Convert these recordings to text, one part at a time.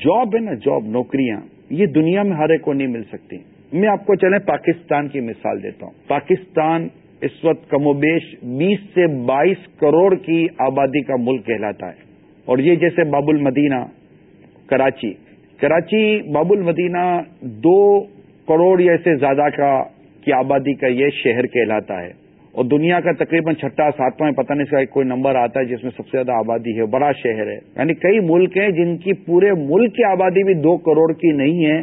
Job ہے نا، job نوکریاں، یہ دنیا میں ہر ایک کو نہیں مل سکتی۔ میں آپ کو چلیں پاکستان کی مثال دیتا ہوں۔ پاکستان اس وقت کم و بیش بیس سے بائیس کروڑ کی آبادی کا ملک کہلاتا ہے۔ اور یہ جیسے باب المدینہ، کراچی۔ کراچی، باب المدینہ دو کروڑ یا سے زیادہ کا، کی آبادی کا یہ شہر کہلاتا ہے۔ اور دنیا کا تقریباً چھٹا ساتواں پتہ نہیں اس کا کوئی نمبر آتا ہے جس میں سب سے زیادہ آبادی ہے، بڑا شہر ہے۔ یعنی کئی ملک ہیں جن کی پورے ملک کی آبادی بھی دو کروڑ کی نہیں ہے،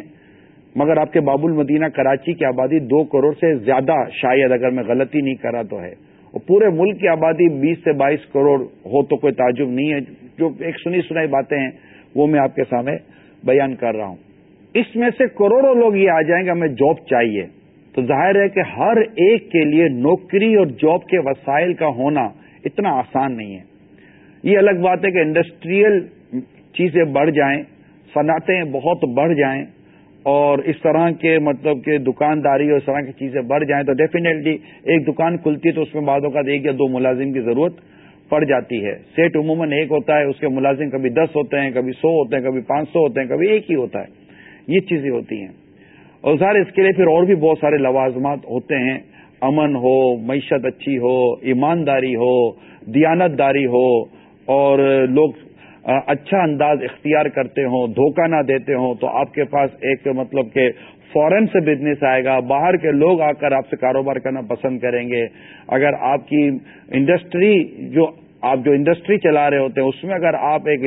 مگر آپ کے باب المدینہ کراچی کی آبادی دو کروڑ سے زیادہ شاید، اگر میں غلطی نہیں کرا تو ہے۔ اور پورے ملک کی آبادی بیس سے بائیس کروڑ ہو تو کوئی تعجب نہیں ہے۔ جو ایک سنی سنائی باتیں ہیں، وہ میں آپ کے سامنے بیان کر رہا ہوں۔ اس میں سے کروڑوں لوگ یہ آ جائیں گے، ہمیں جاب چاہیے۔ تو ظاہر ہے کہ ہر ایک کے لیے نوکری اور جاب کے وسائل کا ہونا اتنا آسان نہیں ہے۔ یہ الگ بات ہے کہ انڈسٹریل چیزیں بڑھ جائیں، صنعتیں بہت بڑھ جائیں اور اس طرح کے مطلب کہ دکانداری اور اس طرح کی چیزیں بڑھ جائیں تو ڈیفینیٹلی ایک دکان کھلتی ہے تو اس میں بعدوں کا ایک یا دو ملازم کی ضرورت پڑ جاتی ہے۔ سیٹ عموماً ایک ہوتا ہے، اس کے ملازم کبھی دس ہوتے ہیں، کبھی سو ہوتے ہیں، کبھی پانچ سو ہوتے ہیں، کبھی ایک ہی ہوتا ہے۔ یہ چیزیں ہوتی ہیں۔ اور ظاہر اس کے لیے پھر اور بھی بہت سارے لوازمات ہوتے ہیں۔ امن ہو، معیشت اچھی ہو، ایمانداری ہو دیانت داری ہو، اور لوگ اچھا انداز اختیار کرتے ہوں، دھوکہ نہ دیتے ہوں، تو آپ کے پاس ایک مطلب کہ فورن سے بزنس آئے گا۔ باہر کے لوگ آ کر آپ سے کاروبار کرنا پسند کریں گے۔ اگر آپ کی انڈسٹری جو، آپ جو انڈسٹری چلا رہے ہوتے ہیں، اس میں اگر آپ ایک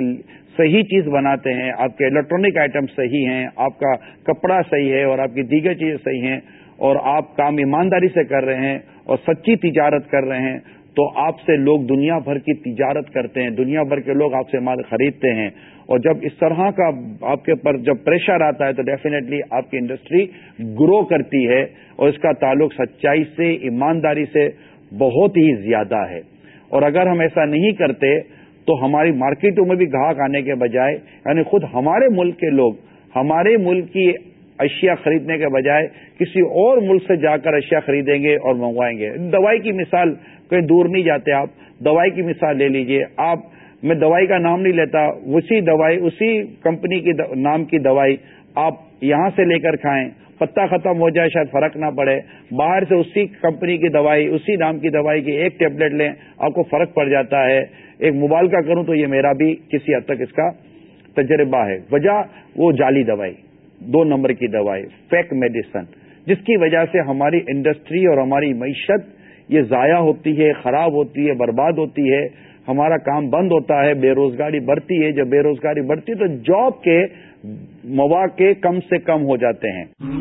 صحیح چیز بناتے ہیں، آپ کے الیکٹرانک آئٹم صحیح ہیں، آپ کا کپڑا صحیح ہے اور آپ کی دیگر چیزیں صحیح ہیں اور آپ کام ایمانداری سے کر رہے ہیں اور سچی تجارت کر رہے ہیں، تو آپ سے لوگ دنیا بھر کی تجارت کرتے ہیں، دنیا بھر کے لوگ آپ سے مال خریدتے ہیں۔ اور جب اس طرح کا آپ کے پر جب پریشر آتا ہے، تو ڈیفینیٹلی آپ کی انڈسٹری گرو کرتی ہے اور اس کا تعلق سچائی سے، ایمانداری سے بہت ہی زیادہ ہے۔ اور اگر ہم ایسا نہیں کرتے تو ہماری مارکیٹوں میں بھی گاہک آنے کے بجائے یعنی خود ہمارے ملک کے لوگ، ہمارے ملک کی اشیاء خریدنے کے بجائے کسی اور ملک سے جا کر اشیاء خریدیں گے اور منگوائیں گے۔ دوائی کی مثال کہیں دور نہیں جاتے آپ، دوائی کی مثال لے لیجیے۔ آپ، میں دوائی کا نام نہیں لیتا، اسی دوائی، اسی کمپنی کی نام کی دوائی آپ یہاں سے لے کر کھائیں۔ پتا ختم ہو جائے، شاید فرق نہ پڑے۔ باہر سے اسی کمپنی کی دوائی، اسی نام کی دوائی کی ایک ٹیبلٹ لیں، آپ کو فرق پڑ جاتا ہے۔ ایک مبالکہ کروں تو یہ میرا بھی کسی حد تک اس کا تجربہ ہے۔ وجہ وہ جعلی دوائی، دو نمبر کی دوائی، فیک میڈیسن، جس کی وجہ سے ہماری انڈسٹری اور ہماری معیشت یہ ضائع ہوتی ہے، خراب ہوتی ہے، برباد ہوتی ہے۔ ہمارا کام بند ہوتا ہے، بے روزگاری بڑھتی ہے۔ جب بے روزگاری بڑھتی ہے تو جاب کے مواقع کم سے کم ہو جاتے ہیں۔